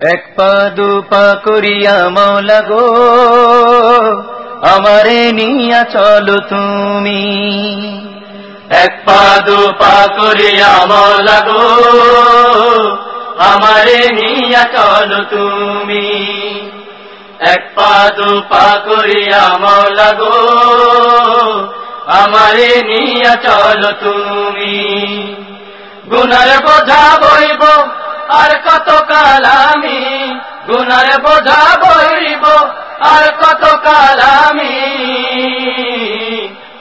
এক পা, দু পা করিয়া মৌলা গো, আমারে নিয়া চলো তুমি। এক পা, দু পা করিয়া মৌলা গো, আমারে নিয়া চলো তুমি। এক পা, দু পা করিয়া মৌলা গো, আমারে নিয়া চলো তুমি। গুনার বোঝা বইব আর কত কাল আমি গুনার বোঝা বইব আর কত কাল আমি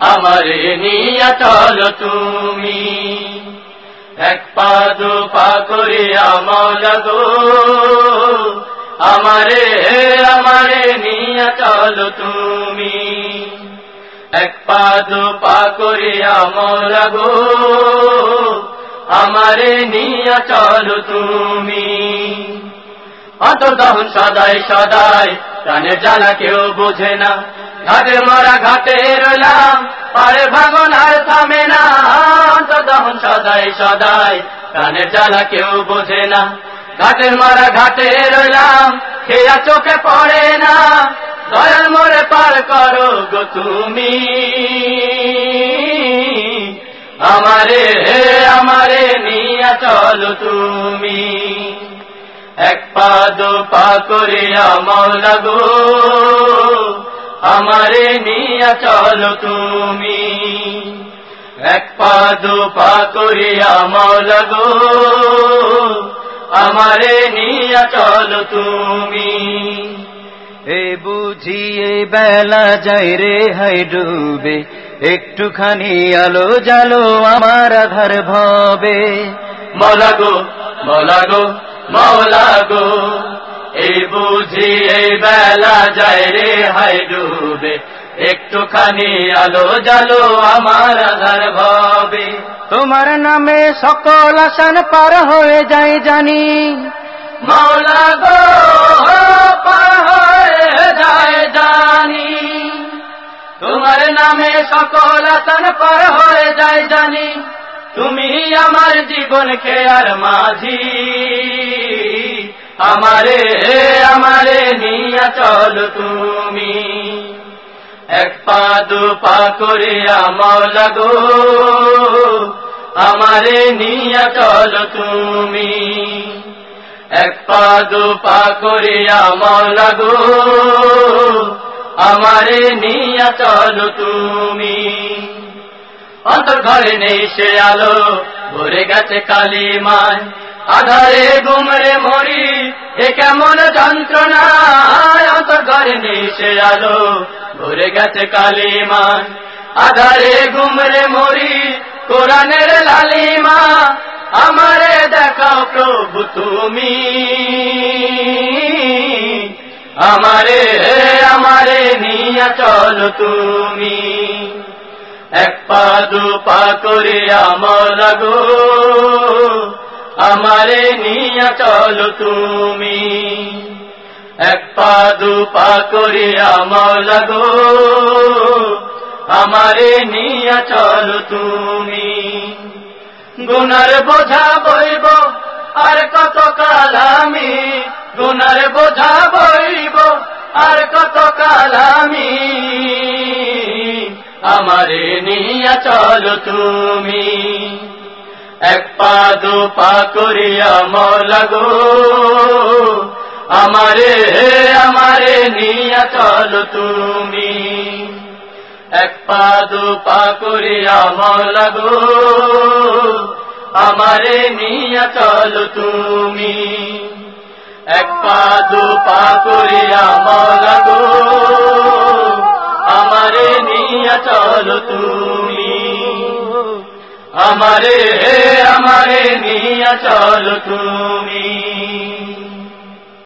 আমারে নিয়া চলো তুমি। এক পা, দু পা করিয়া মৌলা গো, আমারে আমারে নিয়া চলো তুমি। এক পা, দু পা করিয়া মৌলা গো আমারে নিয়া চলো তুমি। অন্তর্দহন সদাই সদাই, প্রাণের জ্বালা কেউ বোঝে না। ঘাটে মরা ঘাটে রইলাম, পারে ভাঙন আর থামে না। অন্তর্দহন সদাই সদাই, প্রাণের জ্বালা কেউ বোঝে না। ঘাটের মারা ঘাটে রইলাম, খেয়া চোখে পড়ে না। দয়াল মোরে পার করো গো তুমি। আমারে আমারে নিয়া চলো তুমি। এক পা, দু পা করিয়া মৌলা গো, আমারে নিয়া চলো তুমি। এক পা, দু পা করিয়া মৌলা গো, আমারে নিয়া চলো তুমি। এ বুঝিয়ে বেলা যাই রে হাই ডুবে একটুখানি আলো জালো আমার আধার ভবে। মৌলা গো মৌলা গো মৌলা গো এই বুঝি এই বেলা যায় রে হাই ডুবে। একটুখানি আলো জালো আমার আধার ভবে। তোমার নামে সকল আসান পার হয়ে যায় জানি। মৌলা গো সকল আসান পার হয়ে যায় জানি। তুমি আমার জীবন খেয়ার মাঝি। আমারে আমারে নিয়া চল তুমি। এক পা, দু পা করিয়া মৌলা আমারে নিয়া চল তুমি। এক পা, দু পা করিয়া মৌলা আমারে নিয়া চল তুমি। অন্তর ঘরে নেই সে আলো, ভরে গেছে কালিমায়। আধারে গুমরে মরি, এ কেমন যন্ত্রণা অন্তর ঘরে নেই সে আলো, ভরে গেছে কালিমায়। আধারে গুমরে মরি, কোরআনের লালিমা, আমারে দেখাও প্রভু তুমি। আমারে আমারে নিয়া চলো তুমি। এক পা, দু পা করিয়া মৌলা গো আমারে নিয়া চলো তুমি। এক পা, দু পা করিয়া মৌলা গো আমারে নিয়া চলো তুমি। গুনার বোঝা বইব, আর কত কাল আমি। গুনার বোঝা বইব আর কত কাল আমি আমারে নিয়া চলো তুমি। এক পা, দু পা করিয়া মৌলা গো। আমারে আমারে নিয়া চলো তুমি। এক পা, দু পা করিয়া মৌলা গো। আমারে নিয়া চলো তুমি। এক পা, দু পা করিয়া মৌলা গো। আমারে নিয়া চলো তুমি। আমারে আমারে নিয়া চলো তুমি।